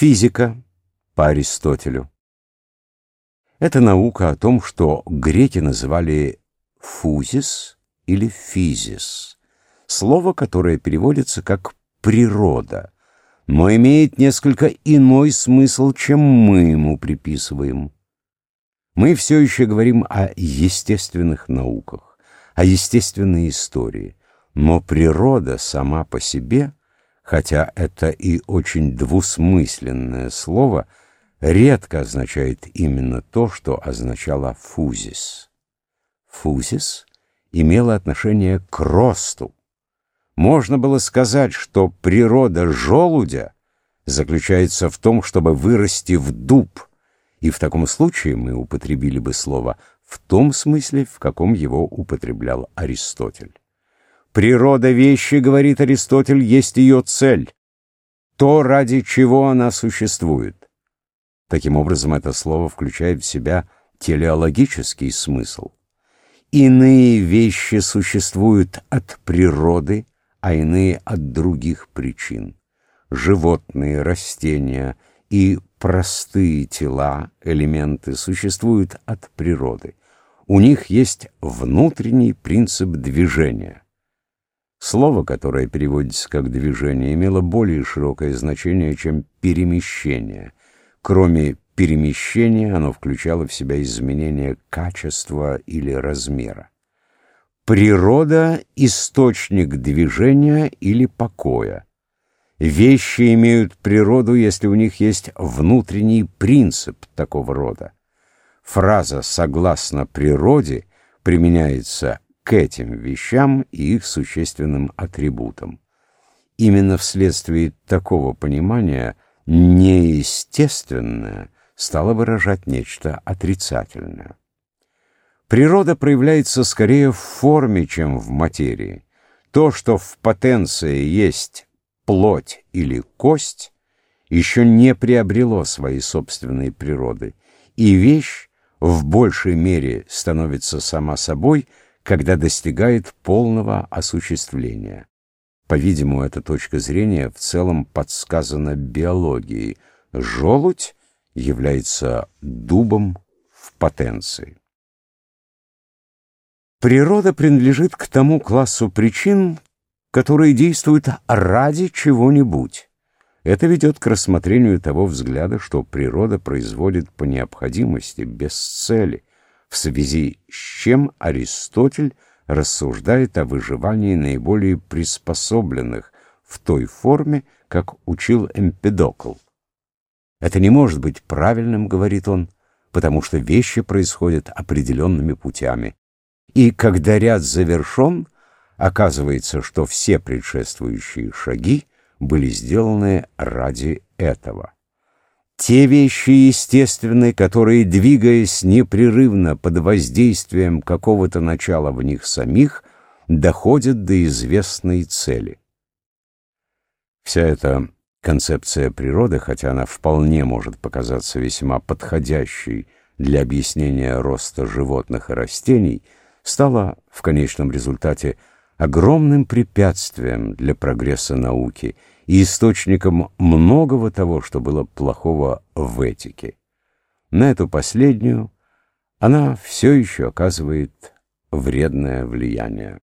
Физика по Аристотелю. Это наука о том, что греки называли фузис или физис, слово, которое переводится как «природа», но имеет несколько иной смысл, чем мы ему приписываем. Мы все еще говорим о естественных науках, о естественной истории, но природа сама по себе, хотя это и очень двусмысленное слово, редко означает именно то, что означало «фузис». «Фузис» имело отношение к росту. Можно было сказать, что природа желудя заключается в том, чтобы вырасти в дуб, и в таком случае мы употребили бы слово в том смысле, в каком его употреблял Аристотель. Природа вещи, говорит Аристотель, есть ее цель, то, ради чего она существует. Таким образом, это слово включает в себя телеологический смысл. Иные вещи существуют от природы, а иные от других причин. Животные, растения и простые тела, элементы, существуют от природы. У них есть внутренний принцип движения. Слово, которое переводится как «движение», имело более широкое значение, чем «перемещение». Кроме перемещения, оно включало в себя изменение качества или размера. Природа — источник движения или покоя. Вещи имеют природу, если у них есть внутренний принцип такого рода. Фраза «согласно природе» применяется к этим вещам и их существенным атрибутам. Именно вследствие такого понимания неестественное стало выражать нечто отрицательное. Природа проявляется скорее в форме, чем в материи. То, что в потенции есть плоть или кость, еще не приобрело своей собственной природы, и вещь в большей мере становится сама собой – когда достигает полного осуществления. По-видимому, эта точка зрения в целом подсказана биологией. Желудь является дубом в потенции. Природа принадлежит к тому классу причин, которые действуют ради чего-нибудь. Это ведет к рассмотрению того взгляда, что природа производит по необходимости, без цели, в связи с чем Аристотель рассуждает о выживании наиболее приспособленных в той форме, как учил Эмпедокл. Это не может быть правильным, говорит он, потому что вещи происходят определенными путями. И когда ряд завершен, оказывается, что все предшествующие шаги были сделаны ради этого. Те вещи естественные, которые, двигаясь непрерывно под воздействием какого-то начала в них самих, доходят до известной цели. Вся эта концепция природы, хотя она вполне может показаться весьма подходящей для объяснения роста животных и растений, стала в конечном результате огромным препятствием для прогресса науки и источником многого того, что было плохого в этике. На эту последнюю она все еще оказывает вредное влияние.